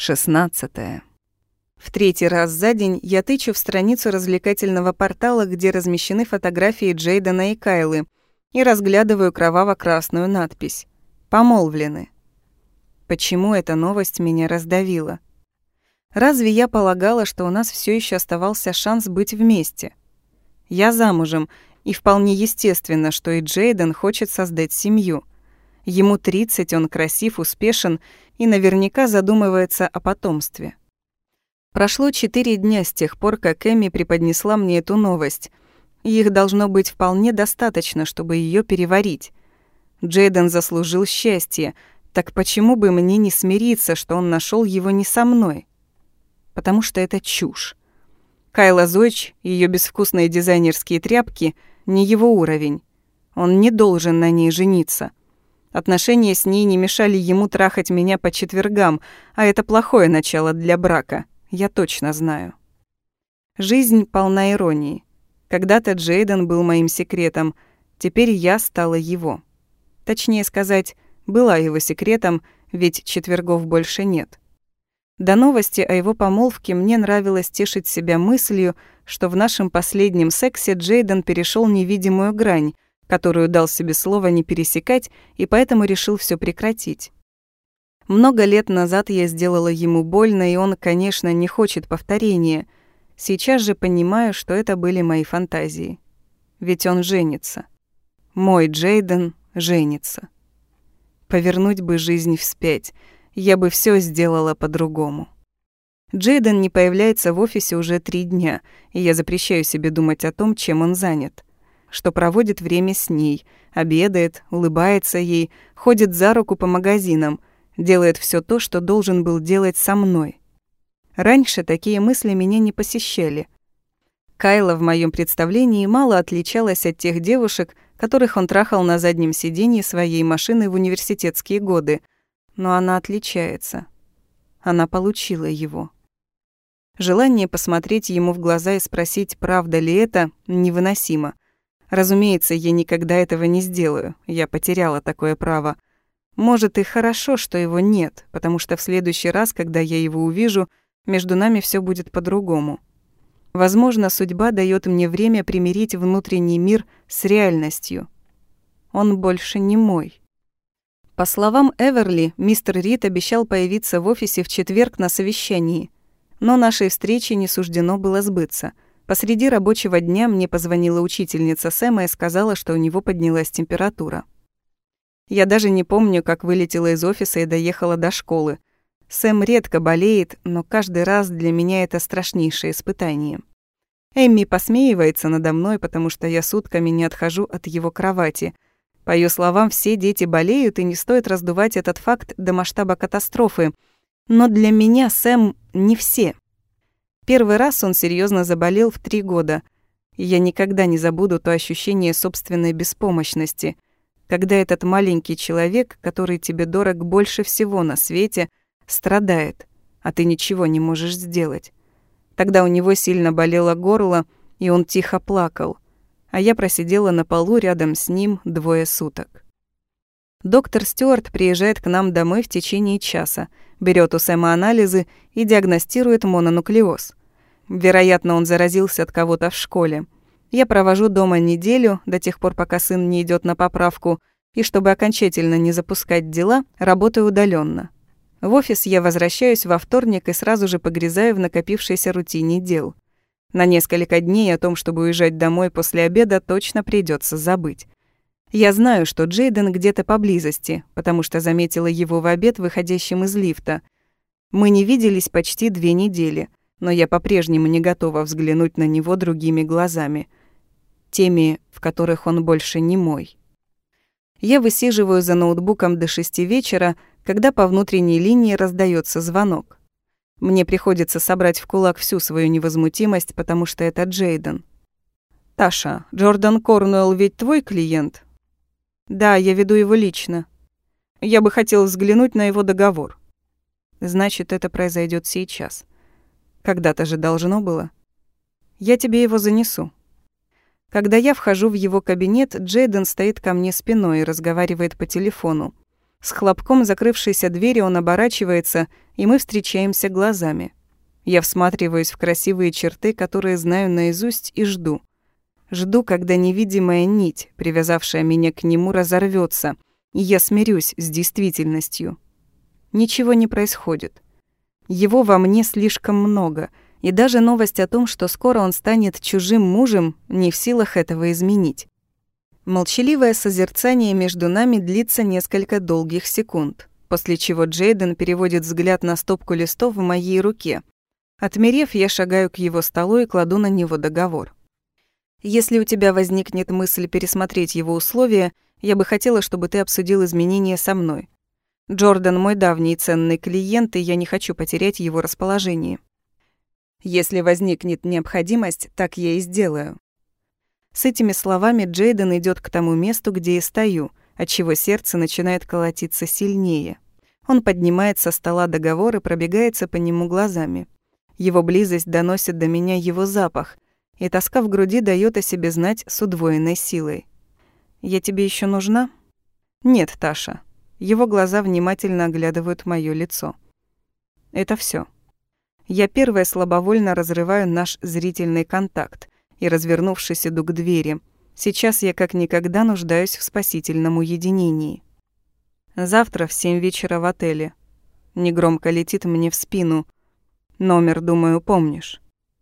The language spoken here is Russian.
Шестнадцатое. В третий раз за день я тычу в страницу развлекательного портала, где размещены фотографии Джейдена и Кайлы, и разглядываю кроваво-красную надпись «Помолвлены». Почему эта новость меня раздавила? Разве я полагала, что у нас все еще оставался шанс быть вместе? Я замужем, и вполне естественно, что и Джейден хочет создать семью. Ему 30, он красив, успешен и наверняка задумывается о потомстве. Прошло четыре дня с тех пор, как Эми преподнесла мне эту новость. их должно быть вполне достаточно, чтобы ее переварить. Джейден заслужил счастье, так почему бы мне не смириться, что он нашел его не со мной? Потому что это чушь. Кайла Зойч, ее безвкусные дизайнерские тряпки — не его уровень. Он не должен на ней жениться. Отношения с ней не мешали ему трахать меня по четвергам, а это плохое начало для брака, я точно знаю. Жизнь полна иронии. Когда-то Джейден был моим секретом, теперь я стала его. Точнее сказать, была его секретом, ведь четвергов больше нет. До новости о его помолвке мне нравилось тешить себя мыслью, что в нашем последнем сексе Джейден перешел невидимую грань, которую дал себе слово не пересекать, и поэтому решил все прекратить. Много лет назад я сделала ему больно, и он, конечно, не хочет повторения. Сейчас же понимаю, что это были мои фантазии. Ведь он женится. Мой Джейден женится. Повернуть бы жизнь вспять — я бы все сделала по-другому. Джейден не появляется в офисе уже три дня, и я запрещаю себе думать о том, чем он занят. Что проводит время с ней, обедает, улыбается ей, ходит за руку по магазинам, делает все то, что должен был делать со мной. Раньше такие мысли меня не посещали. Кайла в моем представлении мало отличалась от тех девушек, которых он трахал на заднем сиденье своей машины в университетские годы – но она отличается. Она получила его. Желание посмотреть ему в глаза и спросить, правда ли это, невыносимо. Разумеется, я никогда этого не сделаю, я потеряла такое право. Может, и хорошо, что его нет, потому что в следующий раз, когда я его увижу, между нами все будет по-другому. Возможно, судьба дает мне время примирить внутренний мир с реальностью. Он больше не мой. По словам Эверли, мистер Рид обещал появиться в офисе в четверг на совещании. Но нашей встрече не суждено было сбыться. Посреди рабочего дня мне позвонила учительница Сэма и сказала, что у него поднялась температура. Я даже не помню, как вылетела из офиса и доехала до школы. Сэм редко болеет, но каждый раз для меня это страшнейшее испытание. Эмми посмеивается надо мной, потому что я сутками не отхожу от его кровати — по ее словам, все дети болеют, и не стоит раздувать этот факт до масштаба катастрофы. Но для меня Сэм не все. Первый раз он серьезно заболел в три года. Я никогда не забуду то ощущение собственной беспомощности, когда этот маленький человек, который тебе дорог больше всего на свете, страдает, а ты ничего не можешь сделать. Тогда у него сильно болело горло, и он тихо плакал — а я просидела на полу рядом с ним двое суток. Доктор Стюарт приезжает к нам домой в течение часа, берет у Сэма анализы и диагностирует мононуклеоз. Вероятно, он заразился от кого-то в школе. Я провожу дома неделю, до тех пор, пока сын не идет на поправку, и чтобы окончательно не запускать дела, работаю удаленно. В офис я возвращаюсь во вторник и сразу же погрязаю в накопившейся рутине дел – на несколько дней о том, чтобы уезжать домой после обеда, точно придется забыть. Я знаю, что Джейден где-то поблизости, потому что заметила его в обед, выходящим из лифта. Мы не виделись почти две недели, но я по-прежнему не готова взглянуть на него другими глазами. Теми, в которых он больше не мой. Я высиживаю за ноутбуком до шести вечера, когда по внутренней линии раздается звонок. Мне приходится собрать в кулак всю свою невозмутимость, потому что это Джейден. «Таша, Джордан Корнуэлл ведь твой клиент?» «Да, я веду его лично. Я бы хотел взглянуть на его договор». «Значит, это произойдет сейчас. Когда-то же должно было. Я тебе его занесу». Когда я вхожу в его кабинет, Джейден стоит ко мне спиной и разговаривает по телефону. С хлопком закрывшейся двери он оборачивается, и мы встречаемся глазами. Я всматриваюсь в красивые черты, которые знаю наизусть, и жду. Жду, когда невидимая нить, привязавшая меня к нему, разорвется, и я смирюсь с действительностью. Ничего не происходит. Его во мне слишком много, и даже новость о том, что скоро он станет чужим мужем, не в силах этого изменить. Молчаливое созерцание между нами длится несколько долгих секунд, после чего Джейден переводит взгляд на стопку листов в моей руке. Отмерев, я шагаю к его столу и кладу на него договор. Если у тебя возникнет мысль пересмотреть его условия, я бы хотела, чтобы ты обсудил изменения со мной. Джордан мой давний ценный клиент, и я не хочу потерять его расположение. Если возникнет необходимость, так я и сделаю. С этими словами Джейден идет к тому месту, где я стою, отчего сердце начинает колотиться сильнее. Он поднимает со стола договор и пробегается по нему глазами. Его близость доносит до меня его запах, и тоска в груди дает о себе знать с удвоенной силой. «Я тебе еще нужна?» «Нет, Таша». Его глаза внимательно оглядывают моё лицо. Это все. Я первая слабовольно разрываю наш зрительный контакт, и, развернувшись, иду к двери. Сейчас я как никогда нуждаюсь в спасительном уединении. Завтра в семь вечера в отеле. Негромко летит мне в спину. Номер, думаю, помнишь.